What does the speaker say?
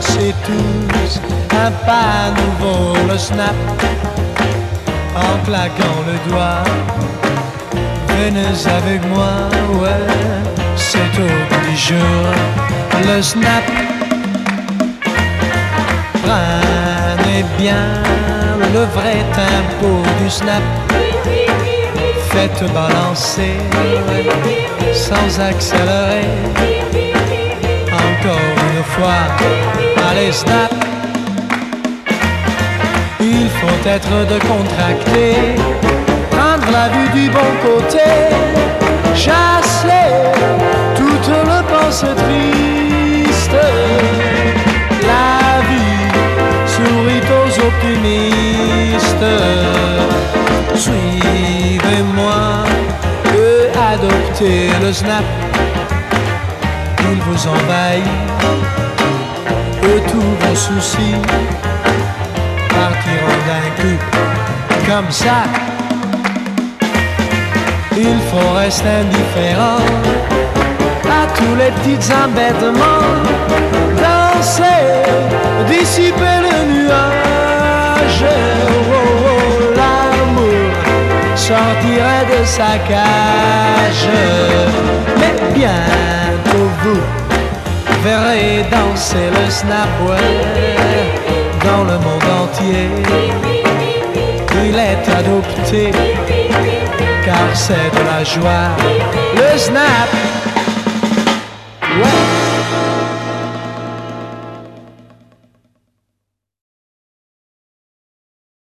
tous un pas nouveau, le snap, en claquant le doigt. Venez avec moi, ouais, c'est au du jour, le snap. Prenez bien le vrai tempo du snap. Faites balancer sans accélérer. Encore une fois, allez snap. Il faut être décontracté, prendre la vue du bon côté, chasser toute le pensée triste. La vie sourit aux optimistes. Suivez-moi et adoptez le snap. Il vous envahit et tous vos soucis partiront d'un coup comme ça. Il faut rester indifférent à tous les petits embêtements. Danser, dissiper le nuage. Oh, oh, L'amour sortirait de sa cage. Mais bientôt vous verrez danser le snap ouais, dans le monde entier. Il est adopté car c'est de la joie. Le snap.